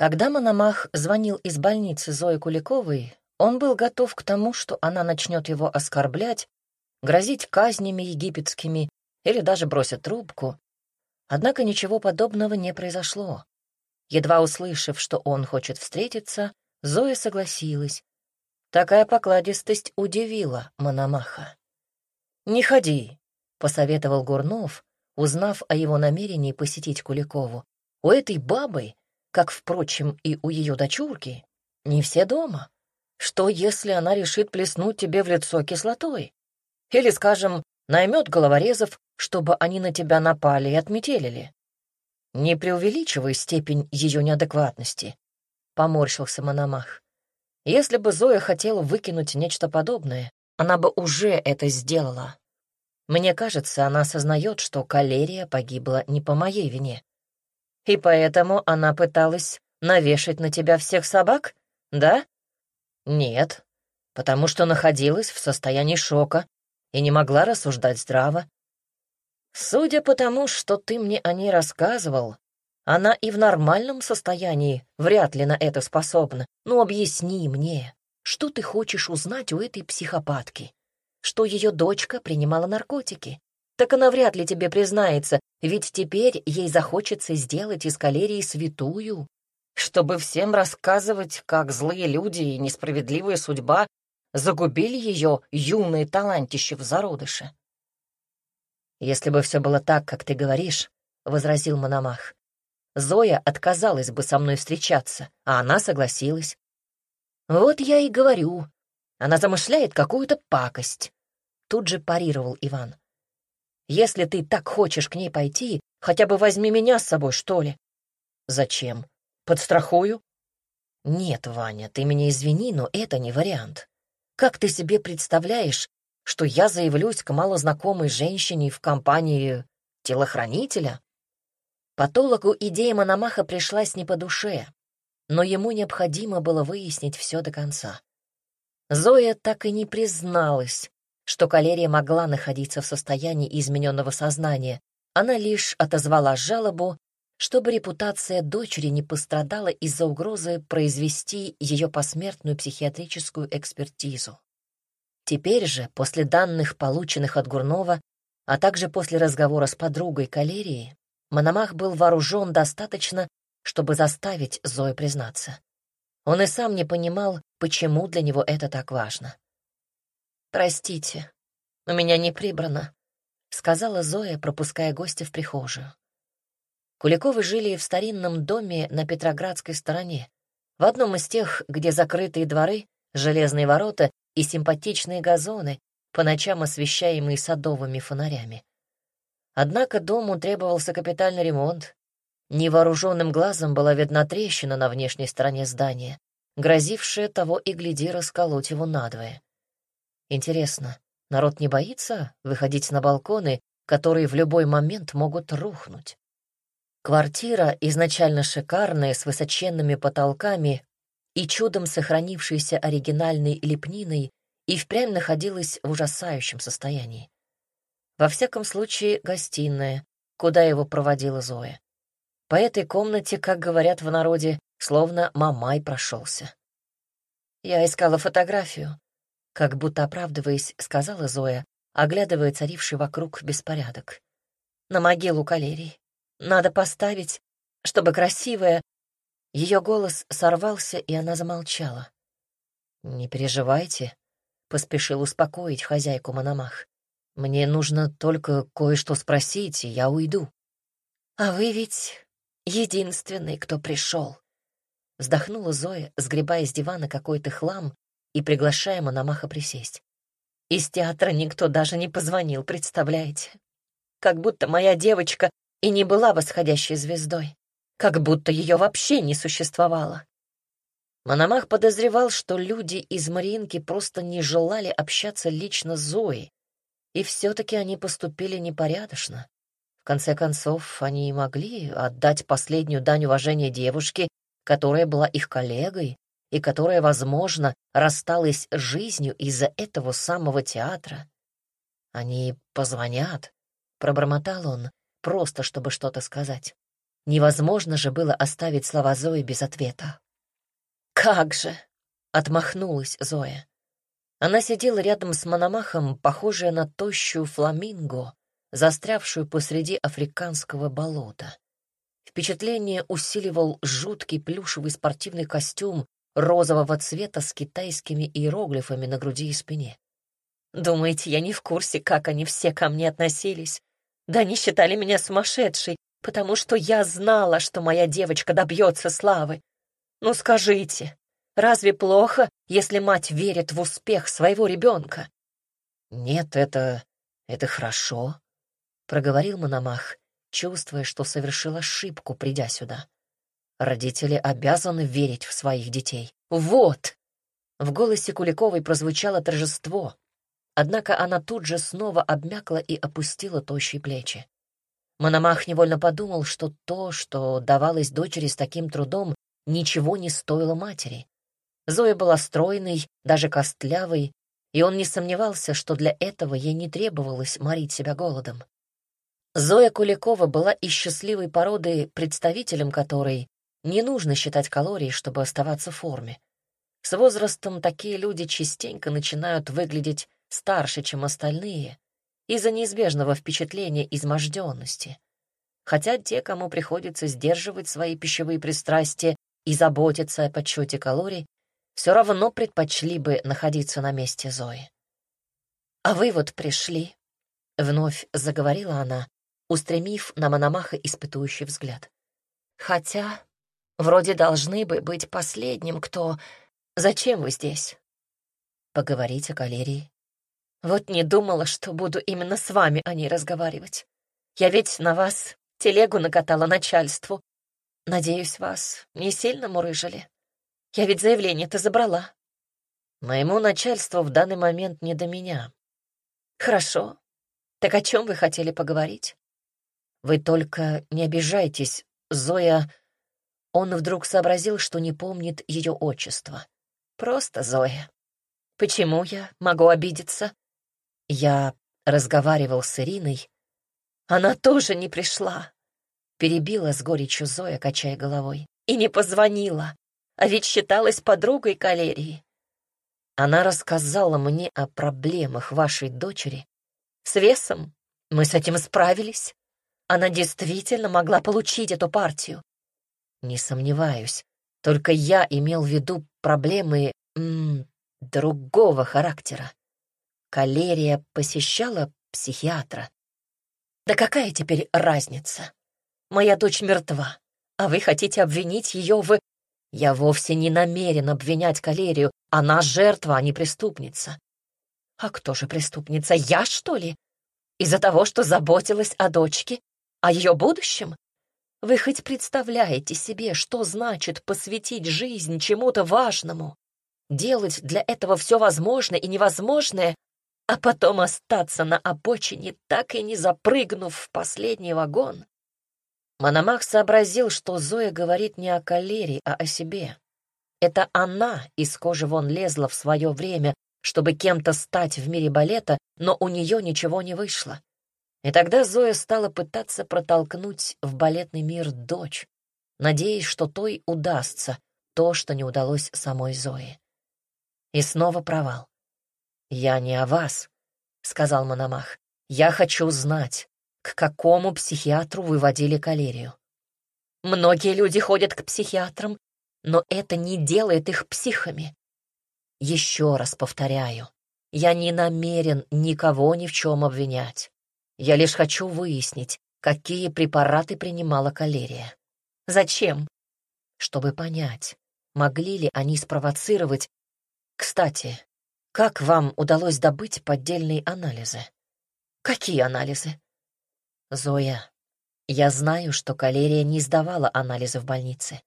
Когда Мономах звонил из больницы Зои Куликовой, он был готов к тому, что она начнет его оскорблять, грозить казнями египетскими или даже бросит трубку. Однако ничего подобного не произошло. Едва услышав, что он хочет встретиться, Зоя согласилась. Такая покладистость удивила Мономаха. «Не ходи», — посоветовал Гурнов, узнав о его намерении посетить Куликову. «У этой бабы как, впрочем, и у ее дочурки, не все дома. Что, если она решит плеснуть тебе в лицо кислотой? Или, скажем, наймет головорезов, чтобы они на тебя напали и отметелили? Не преувеличивай степень ее неадекватности, — поморщился Мономах. Если бы Зоя хотела выкинуть нечто подобное, она бы уже это сделала. Мне кажется, она осознает, что калерия погибла не по моей вине. И поэтому она пыталась навешать на тебя всех собак, да? Нет, потому что находилась в состоянии шока и не могла рассуждать здраво. Судя по тому, что ты мне о ней рассказывал, она и в нормальном состоянии вряд ли на это способна. Ну, объясни мне, что ты хочешь узнать у этой психопатки? Что ее дочка принимала наркотики? Так она вряд ли тебе признается, ведь теперь ей захочется сделать из калерии святую, чтобы всем рассказывать, как злые люди и несправедливая судьба загубили ее юные талантище в зародыше. «Если бы все было так, как ты говоришь», — возразил Мономах, «Зоя отказалась бы со мной встречаться, а она согласилась. Вот я и говорю, она замышляет какую-то пакость», — тут же парировал Иван. Если ты так хочешь к ней пойти, хотя бы возьми меня с собой, что ли. Зачем? Подстрахую? Нет, Ваня, ты меня извини, но это не вариант. Как ты себе представляешь, что я заявлюсь к малознакомой женщине в компании телохранителя? Патологу идея Мономаха пришлась не по душе, но ему необходимо было выяснить все до конца. Зоя так и не призналась, что калерия могла находиться в состоянии измененного сознания. Она лишь отозвала жалобу, чтобы репутация дочери не пострадала из-за угрозы произвести ее посмертную психиатрическую экспертизу. Теперь же, после данных, полученных от Гурнова, а также после разговора с подругой калерии, Мономах был вооружен достаточно, чтобы заставить Зою признаться. Он и сам не понимал, почему для него это так важно. «Простите, у меня не прибрано», — сказала Зоя, пропуская гостя в прихожую. Куликовы жили в старинном доме на Петроградской стороне, в одном из тех, где закрытые дворы, железные ворота и симпатичные газоны, по ночам освещаемые садовыми фонарями. Однако дому требовался капитальный ремонт. Невооруженным глазом была видна трещина на внешней стороне здания, грозившая того и гляди расколоть его надвое. Интересно, народ не боится выходить на балконы, которые в любой момент могут рухнуть? Квартира, изначально шикарная, с высоченными потолками и чудом сохранившейся оригинальной лепниной, и впрямь находилась в ужасающем состоянии. Во всяком случае, гостиная, куда его проводила Зоя. По этой комнате, как говорят в народе, словно мамай прошелся. Я искала фотографию, как будто оправдываясь, сказала Зоя, оглядывая царивший вокруг беспорядок. «На могилу калерии. Надо поставить, чтобы красивая...» Ее голос сорвался, и она замолчала. «Не переживайте», — поспешил успокоить хозяйку Мономах. «Мне нужно только кое-что спросить, и я уйду». «А вы ведь единственный, кто пришел», — вздохнула Зоя, сгребая с дивана какой-то хлам и приглашая Мономаха присесть. Из театра никто даже не позвонил, представляете? Как будто моя девочка и не была восходящей звездой. Как будто ее вообще не существовало. Мономах подозревал, что люди из Мариинки просто не желали общаться лично с Зоей, и все-таки они поступили непорядочно. В конце концов, они и могли отдать последнюю дань уважения девушке, которая была их коллегой, и которая, возможно, рассталась жизнью из-за этого самого театра. Они позвонят, пробормотал он, просто чтобы что-то сказать. Невозможно же было оставить слова Зои без ответа. «Как же!» — отмахнулась Зоя. Она сидела рядом с Мономахом, похожая на тощую фламинго, застрявшую посреди африканского болота. Впечатление усиливал жуткий плюшевый спортивный костюм розового цвета с китайскими иероглифами на груди и спине. Думаете, я не в курсе, как они все ко мне относились? Да они считали меня сумасшедшей, потому что я знала, что моя девочка добьется славы. Ну скажите, разве плохо, если мать верит в успех своего ребенка? Нет, это... это хорошо, — проговорил Мономах, чувствуя, что совершил ошибку, придя сюда. Родители обязаны верить в своих детей. Вот! В голосе Куликовой прозвучало торжество, однако она тут же снова обмякла и опустила тощие плечи. Мономах невольно подумал, что то, что давалось дочери с таким трудом, ничего не стоило матери. Зоя была стройной, даже костлявой, и он не сомневался, что для этого ей не требовалось морить себя голодом. Зоя Куликова была из счастливой породы, представителем которой не нужно считать калорий, чтобы оставаться в форме. С возрастом такие люди частенько начинают выглядеть старше, чем остальные, из-за неизбежного впечатления изможденности. Хотя те, кому приходится сдерживать свои пищевые пристрастия и заботиться о подсчете калорий, все равно предпочли бы находиться на месте Зои. «А вы вот пришли», — вновь заговорила она, устремив на Мономаха испытующий взгляд. «Хотя вроде должны бы быть последним, кто... Зачем вы здесь?» «Поговорить о калерии». «Вот не думала, что буду именно с вами о ней разговаривать. Я ведь на вас телегу накатала начальству. Надеюсь, вас не сильно мурыжили. Я ведь заявление-то забрала». «Моему начальству в данный момент не до меня». «Хорошо. Так о чем вы хотели поговорить?» Вы только не обижайтесь, Зоя...» Он вдруг сообразил, что не помнит ее отчество. «Просто Зоя. Почему я могу обидеться?» Я разговаривал с Ириной. Она тоже не пришла. Перебила с горечью Зоя, качая головой. И не позвонила, а ведь считалась подругой калерии. Она рассказала мне о проблемах вашей дочери. С весом мы с этим справились. Она действительно могла получить эту партию. Не сомневаюсь. Только я имел в виду проблемы м, другого характера. Калерия посещала психиатра. Да какая теперь разница? Моя дочь мертва, а вы хотите обвинить ее в... Я вовсе не намерен обвинять Калерию. Она жертва, а не преступница. А кто же преступница? Я, что ли? Из-за того, что заботилась о дочке о ее будущем? Вы хоть представляете себе, что значит посвятить жизнь чему-то важному, делать для этого все возможное и невозможное, а потом остаться на обочине, так и не запрыгнув в последний вагон? Мономах сообразил, что Зоя говорит не о калере, а о себе. Это она из кожи вон лезла в свое время, чтобы кем-то стать в мире балета, но у нее ничего не вышло. И тогда Зоя стала пытаться протолкнуть в балетный мир дочь, надеясь, что той удастся то, что не удалось самой Зое. И снова провал. «Я не о вас», — сказал Мономах. «Я хочу знать, к какому психиатру вы водили калерию». «Многие люди ходят к психиатрам, но это не делает их психами». «Еще раз повторяю, я не намерен никого ни в чем обвинять. Я лишь хочу выяснить, какие препараты принимала калерия. Зачем? Чтобы понять, могли ли они спровоцировать... Кстати, как вам удалось добыть поддельные анализы? Какие анализы? Зоя, я знаю, что калерия не сдавала анализы в больнице.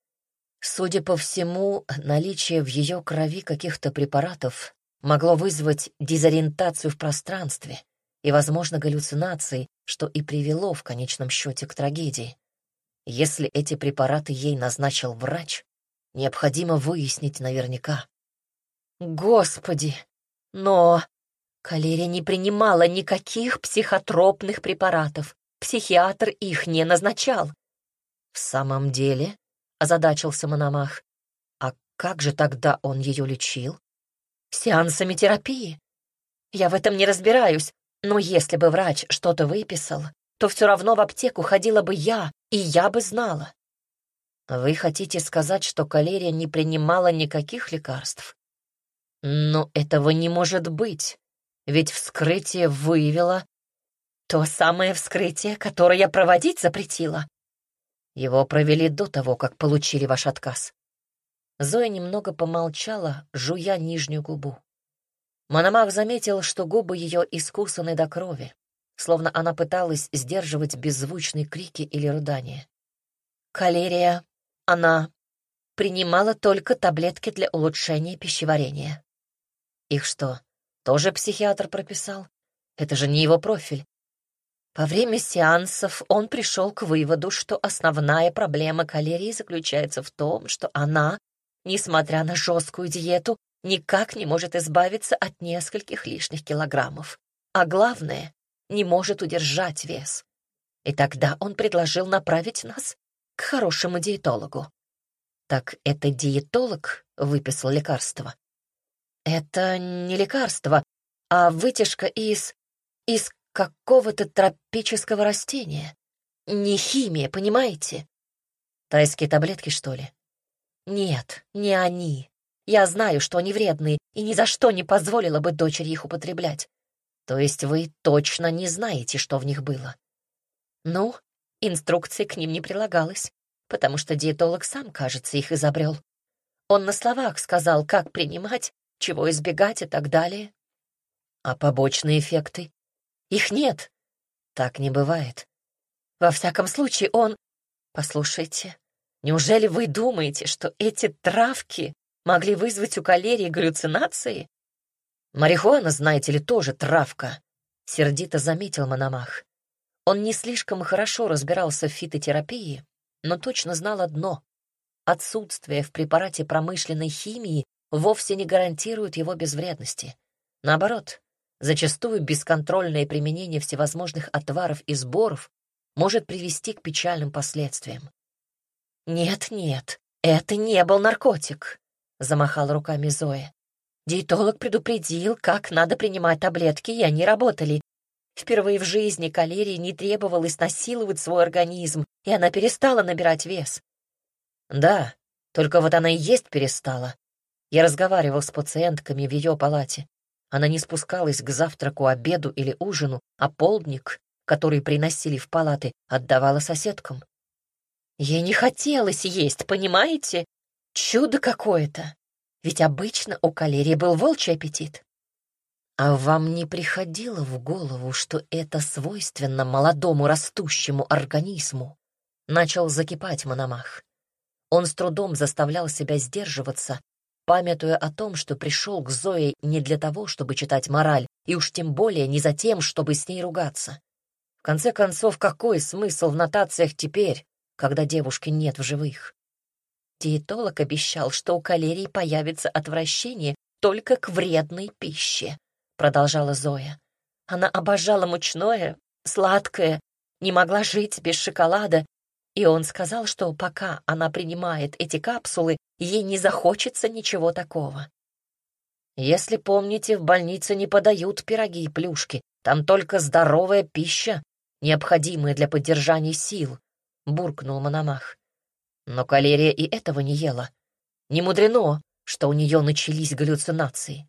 Судя по всему, наличие в ее крови каких-то препаратов могло вызвать дезориентацию в пространстве, и, возможно, галлюцинации, что и привело в конечном счете к трагедии. Если эти препараты ей назначил врач, необходимо выяснить наверняка. Господи! Но Калерия не принимала никаких психотропных препаратов. Психиатр их не назначал. В самом деле, озадачился Мономах, а как же тогда он ее лечил? Сеансами терапии. Я в этом не разбираюсь, но если бы врач что-то выписал, то все равно в аптеку ходила бы я, и я бы знала. Вы хотите сказать, что калерия не принимала никаких лекарств? Но этого не может быть, ведь вскрытие выявило то самое вскрытие, которое я проводить запретила. Его провели до того, как получили ваш отказ. Зоя немного помолчала, жуя нижнюю губу. Мономах заметил, что губы ее искусаны до крови, словно она пыталась сдерживать беззвучные крики или рыдания. Калерия, она принимала только таблетки для улучшения пищеварения. Их что, тоже психиатр прописал? Это же не его профиль. Во время сеансов он пришел к выводу, что основная проблема калерии заключается в том, что она, несмотря на жесткую диету, никак не может избавиться от нескольких лишних килограммов. А главное, не может удержать вес. И тогда он предложил направить нас к хорошему диетологу. Так это диетолог выписал лекарство? Это не лекарство, а вытяжка из... из какого-то тропического растения. Не химия, понимаете? Тайские таблетки, что ли? Нет, не они. Я знаю, что они вредные, и ни за что не позволила бы дочери их употреблять. То есть вы точно не знаете, что в них было? Ну, инструкции к ним не прилагалось, потому что диетолог сам, кажется, их изобрел. Он на словах сказал, как принимать, чего избегать и так далее. А побочные эффекты? Их нет. Так не бывает. Во всяком случае, он... Послушайте, неужели вы думаете, что эти травки могли вызвать у калерии галлюцинации? Марихуана, знаете ли, тоже травка, — сердито заметил Мономах. Он не слишком хорошо разбирался в фитотерапии, но точно знал одно — отсутствие в препарате промышленной химии вовсе не гарантирует его безвредности. Наоборот, зачастую бесконтрольное применение всевозможных отваров и сборов может привести к печальным последствиям. «Нет-нет, это не был наркотик», замахал руками Зоя. Диетолог предупредил, как надо принимать таблетки, и они работали. Впервые в жизни калерии не требовалось насиловать свой организм, и она перестала набирать вес. Да, только вот она и есть перестала. Я разговаривал с пациентками в ее палате. Она не спускалась к завтраку, обеду или ужину, а полдник, который приносили в палаты, отдавала соседкам. Ей не хотелось есть, понимаете? Чудо какое-то! Ведь обычно у калерии был волчий аппетит. А вам не приходило в голову, что это свойственно молодому растущему организму? Начал закипать Мономах. Он с трудом заставлял себя сдерживаться, памятуя о том, что пришел к Зое не для того, чтобы читать мораль, и уж тем более не за тем, чтобы с ней ругаться. В конце концов, какой смысл в нотациях теперь, когда девушки нет в живых? Диетолог обещал, что у калерии появится отвращение только к вредной пище, продолжала Зоя. Она обожала мучное, сладкое, не могла жить без шоколада, и он сказал, что пока она принимает эти капсулы, ей не захочется ничего такого. Если помните, в больнице не подают пироги и плюшки, там только здоровая пища, необходимая для поддержания сил, буркнул Мономах. Но калерия и этого не ела. Не мудрено, что у нее начались галлюцинации.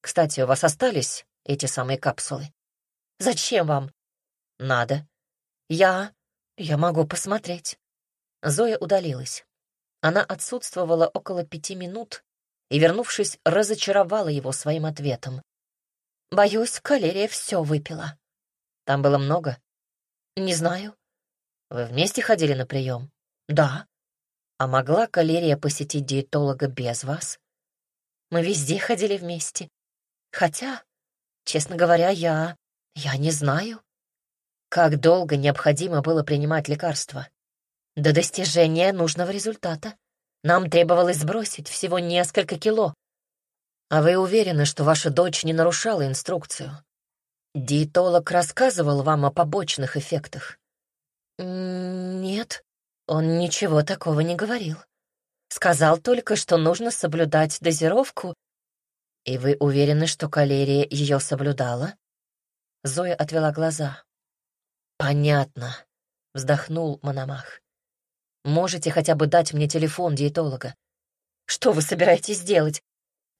Кстати, у вас остались эти самые капсулы? Зачем вам? Надо. Я... я могу посмотреть. Зоя удалилась. Она отсутствовала около пяти минут и, вернувшись, разочаровала его своим ответом. «Боюсь, калерия все выпила». «Там было много?» «Не знаю». «Вы вместе ходили на прием?» «Да». «А могла калерия посетить диетолога без вас?» «Мы везде ходили вместе. Хотя, честно говоря, я... я не знаю». Как долго необходимо было принимать лекарства? До достижения нужного результата. Нам требовалось сбросить всего несколько кило. А вы уверены, что ваша дочь не нарушала инструкцию? Диетолог рассказывал вам о побочных эффектах? Нет, Он ничего такого не говорил. Сказал только, что нужно соблюдать дозировку. И вы уверены, что калерия ее соблюдала? Зоя отвела глаза. Понятно, вздохнул Мономах. Можете хотя бы дать мне телефон диетолога? Что вы собираетесь делать?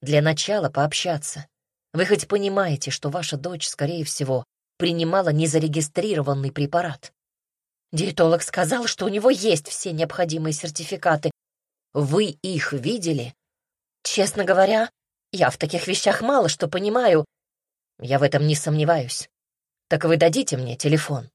Для начала пообщаться. Вы хоть понимаете, что ваша дочь, скорее всего, принимала незарегистрированный препарат? Диетолог сказал, что у него есть все необходимые сертификаты. Вы их видели? Честно говоря, я в таких вещах мало что понимаю. Я в этом не сомневаюсь. Так вы дадите мне телефон?